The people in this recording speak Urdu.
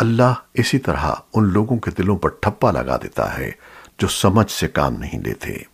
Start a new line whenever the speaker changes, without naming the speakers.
اللہ اسی طرح ان لوگوں کے دلوں پر ٹھپا لگا دیتا ہے جو سمجھ سے کام نہیں لیتے۔